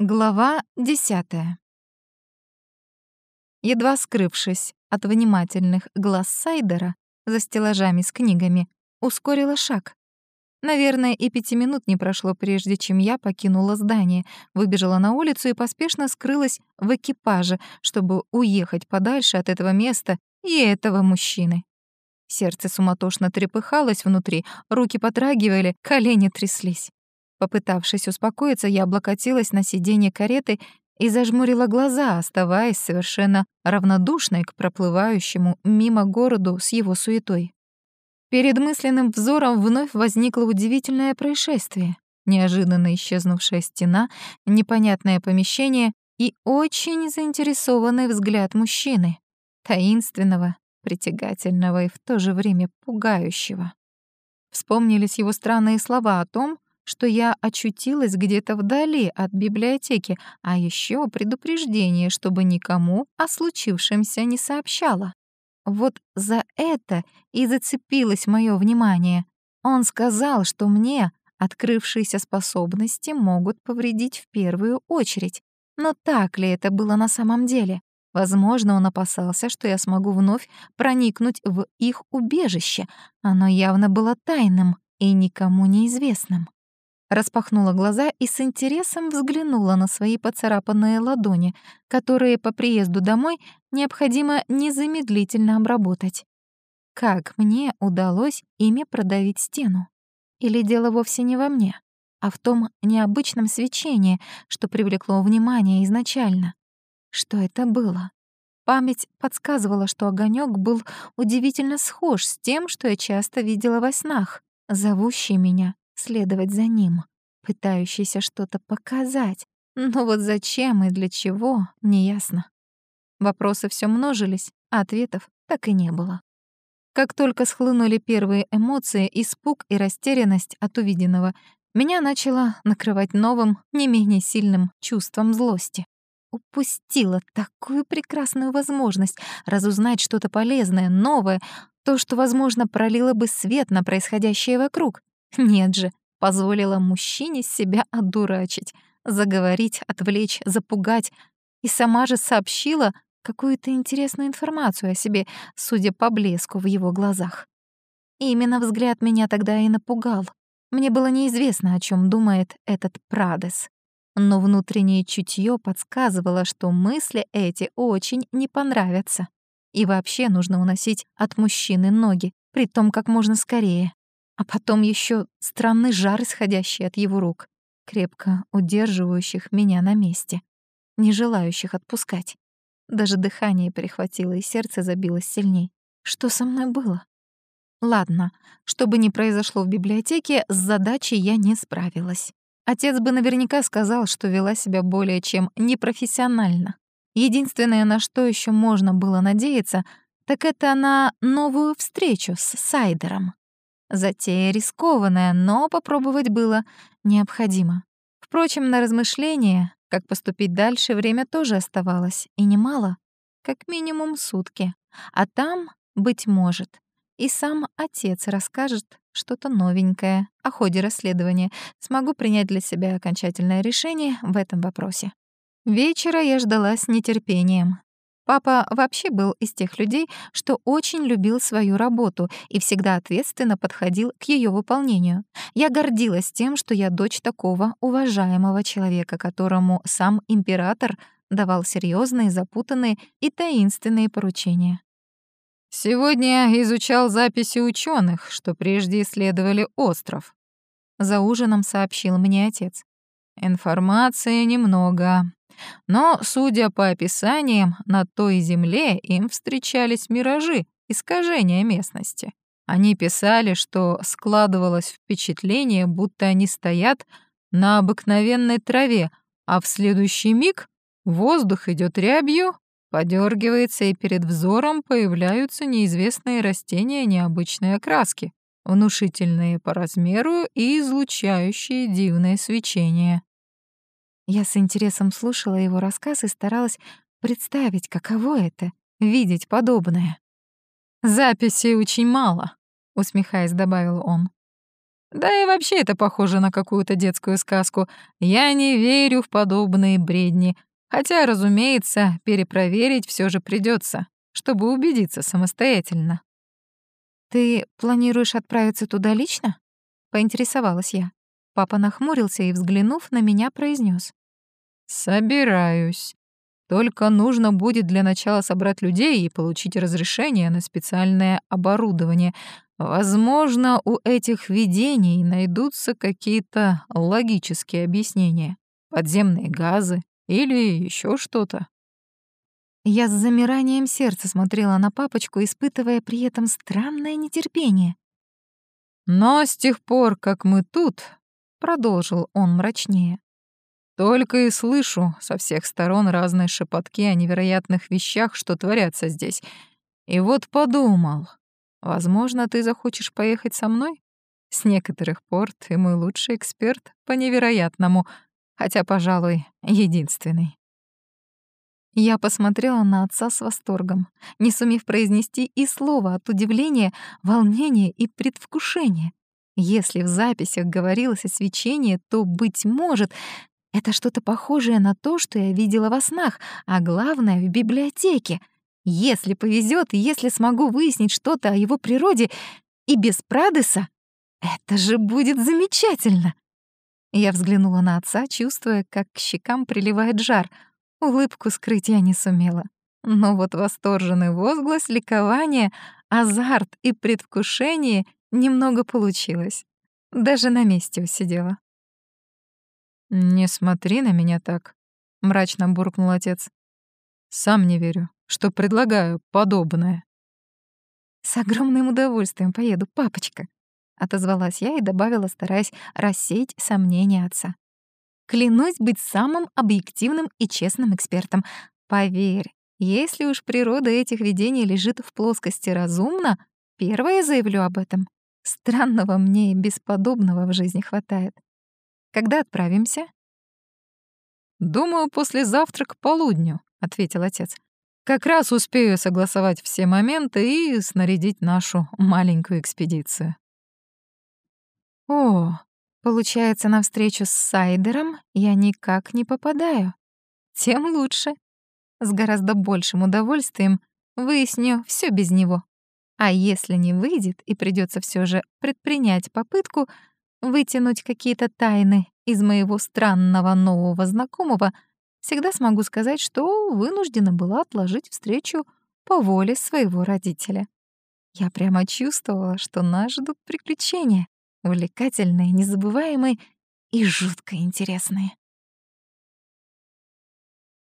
Глава десятая. Едва скрывшись от внимательных глаз Сайдера за стеллажами с книгами, ускорила шаг. Наверное, и пяти минут не прошло, прежде чем я покинула здание, выбежала на улицу и поспешно скрылась в экипаже, чтобы уехать подальше от этого места и этого мужчины. Сердце суматошно трепыхалось внутри, руки потрагивали, колени тряслись. Попытавшись успокоиться, я облокотилась на сиденье кареты и зажмурила глаза, оставаясь совершенно равнодушной к проплывающему мимо городу с его суетой. Перед мысленным взором вновь возникло удивительное происшествие. Неожиданно исчезнувшая стена, непонятное помещение и очень заинтересованный взгляд мужчины, таинственного, притягательного и в то же время пугающего. Вспомнились его странные слова о том, что я очутилась где-то вдали от библиотеки, а еще предупреждение, чтобы никому о случившемся не сообщала. Вот за это и зацепилось мое внимание. Он сказал, что мне открывшиеся способности могут повредить в первую очередь. Но так ли это было на самом деле? Возможно, он опасался, что я смогу вновь проникнуть в их убежище. Оно явно было тайным и никому неизвестным. Распахнула глаза и с интересом взглянула на свои поцарапанные ладони, которые по приезду домой необходимо незамедлительно обработать. Как мне удалось ими продавить стену? Или дело вовсе не во мне, а в том необычном свечении, что привлекло внимание изначально? Что это было? Память подсказывала, что огонек был удивительно схож с тем, что я часто видела во снах, зовущий меня следовать за ним, пытающийся что-то показать. Но вот зачем и для чего, неясно. Вопросы все множились, а ответов так и не было. Как только схлынули первые эмоции, испуг и растерянность от увиденного, меня начало накрывать новым, не менее сильным чувством злости. Упустила такую прекрасную возможность разузнать что-то полезное, новое, то, что, возможно, пролило бы свет на происходящее вокруг. Нет же, позволила мужчине себя одурачить, заговорить, отвлечь, запугать. И сама же сообщила какую-то интересную информацию о себе, судя по блеску в его глазах. И именно взгляд меня тогда и напугал. Мне было неизвестно, о чем думает этот Прадес. Но внутреннее чутье подсказывало, что мысли эти очень не понравятся. И вообще нужно уносить от мужчины ноги, при том как можно скорее. А потом еще странный жар, исходящий от его рук, крепко удерживающих меня на месте, не желающих отпускать. Даже дыхание перехватило, и сердце забилось сильней. Что со мной было? Ладно, что бы ни произошло в библиотеке, с задачей я не справилась. Отец бы наверняка сказал, что вела себя более чем непрофессионально. Единственное, на что еще можно было надеяться, так это на новую встречу с Сайдером. Затея рискованная, но попробовать было необходимо. Впрочем, на размышления, как поступить дальше, время тоже оставалось, и немало, как минимум сутки. А там, быть может, и сам отец расскажет что-то новенькое о ходе расследования. Смогу принять для себя окончательное решение в этом вопросе. Вечера я ждала с нетерпением. Папа вообще был из тех людей, что очень любил свою работу и всегда ответственно подходил к ее выполнению. Я гордилась тем, что я дочь такого уважаемого человека, которому сам император давал серьезные, запутанные и таинственные поручения. «Сегодня изучал записи ученых, что прежде исследовали остров», — за ужином сообщил мне отец. «Информации немного, но, судя по описаниям, на той земле им встречались миражи, искажения местности. Они писали, что складывалось впечатление, будто они стоят на обыкновенной траве, а в следующий миг воздух идет рябью, подергивается, и перед взором появляются неизвестные растения необычной окраски, внушительные по размеру и излучающие дивное свечение. Я с интересом слушала его рассказ и старалась представить, каково это — видеть подобное. «Записей очень мало», — усмехаясь, добавил он. Да и вообще это похоже на какую-то детскую сказку. Я не верю в подобные бредни. Хотя, разумеется, перепроверить все же придется, чтобы убедиться самостоятельно. «Ты планируешь отправиться туда лично?» — поинтересовалась я. Папа нахмурился и, взглянув на меня, произнес: «Собираюсь. Только нужно будет для начала собрать людей и получить разрешение на специальное оборудование. Возможно, у этих видений найдутся какие-то логические объяснения. Подземные газы или еще что-то. Я с замиранием сердца смотрела на папочку, испытывая при этом странное нетерпение. «Но с тех пор, как мы тут», — продолжил он мрачнее, «только и слышу со всех сторон разные шепотки о невероятных вещах, что творятся здесь. И вот подумал, Возможно, ты захочешь поехать со мной? С некоторых пор ты мой лучший эксперт по невероятному, хотя, пожалуй, единственный. Я посмотрела на отца с восторгом, не сумев произнести и слова от удивления, волнения и предвкушения. Если в записях говорилось о свечении, то, быть может, это что-то похожее на то, что я видела во снах, а главное — в библиотеке — если повезет, и если смогу выяснить что-то о его природе и без Прадеса, это же будет замечательно. Я взглянула на отца, чувствуя, как к щекам приливает жар. Улыбку скрыть я не сумела. Но вот восторженный возглас, ликование, азарт и предвкушение немного получилось. Даже на месте усидела. «Не смотри на меня так», — мрачно буркнул отец. «Сам не верю что предлагаю подобное. «С огромным удовольствием поеду, папочка», — отозвалась я и добавила, стараясь рассеять сомнения отца. «Клянусь быть самым объективным и честным экспертом. Поверь, если уж природа этих видений лежит в плоскости разумно, первое заявлю об этом. Странного мне и бесподобного в жизни хватает. Когда отправимся?» «Думаю, послезавтра к полудню», — ответил отец. Как раз успею согласовать все моменты и снарядить нашу маленькую экспедицию. О, получается, на встречу с Сайдером я никак не попадаю. Тем лучше. С гораздо большим удовольствием выясню все без него. А если не выйдет и придется все же предпринять попытку вытянуть какие-то тайны из моего странного нового знакомого — всегда смогу сказать, что вынуждена была отложить встречу по воле своего родителя. Я прямо чувствовала, что нас ждут приключения, увлекательные, незабываемые и жутко интересные.